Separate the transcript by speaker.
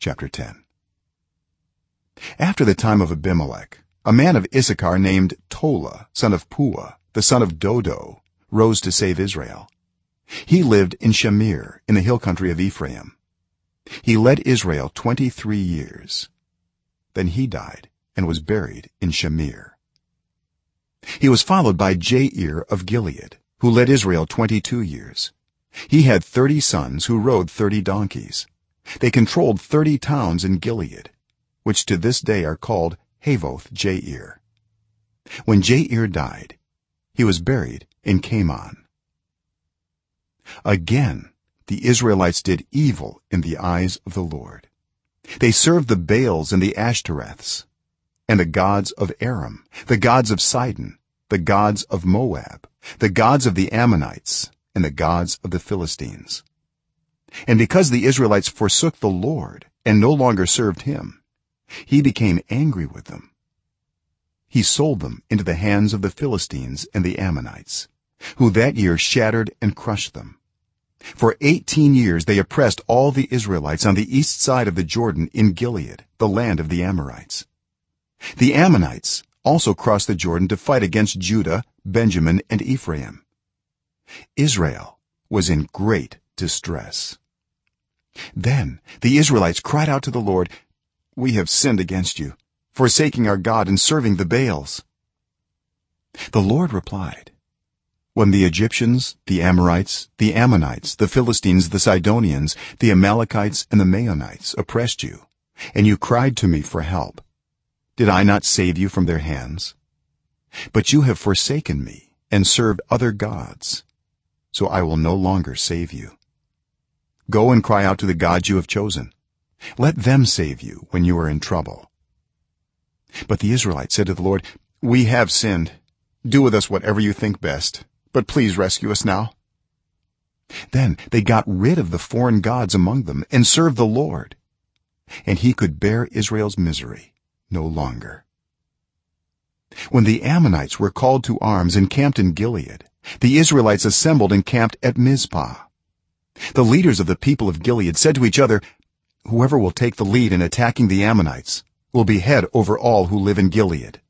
Speaker 1: chapter 10 after the time of abimelech a man of issachar named tola son of puah the son of dodo rose to save israel. He lived in shamir in the hill country of ephraim. He led israel 23 years. Then he died and was buried in shamir. He was followed by jair of gilead who led israel 22 years. He had 30 sons who rode 30 donkeys they controlled 30 towns in gilead which to this day are called havvoth jair. When jair died he was buried in kamon again the israelites did evil in the eyes of the lord. They served the baals and the ashtoreths and the gods of aram the gods of sidon the gods of moab the gods of the ammonites and the gods of the philistines and because the israelites forsook the lord and no longer served him he became angry with them. He sold them into the hands of the philistines and the ammonites who that year shattered and crushed them. For 18 years they oppressed all the israelites on the east side of the jordan in gilead the land of the amorites. The ammonites also crossed the jordan to fight against judah benjamin and ephraim. Israel was in great distress. Then the israelites cried out to the lord we have sinned against you forsaking our god and serving the baals. The lord replied when the egyptians the amorites the ammonites the philistines the sidonians the amalekites and the maonites oppressed you and you cried to me for help did i not save you from their hands? But you have forsaken me and served other gods so i will no longer save you go and cry out to the gods you have chosen. Let them save you when you are in trouble. But the israelites said to the lord we have sinned. Do with us whatever you think best but please rescue us now. Then they got rid of the foreign gods among them and served the lord and he could bear israel's misery no longer. When the ammonites were called to arms and camped in gilead the israelites assembled and camped at mizpah the leaders of the people of gilead said to each other whoever will take the lead in attacking the ammonites will be head over all who live in gilead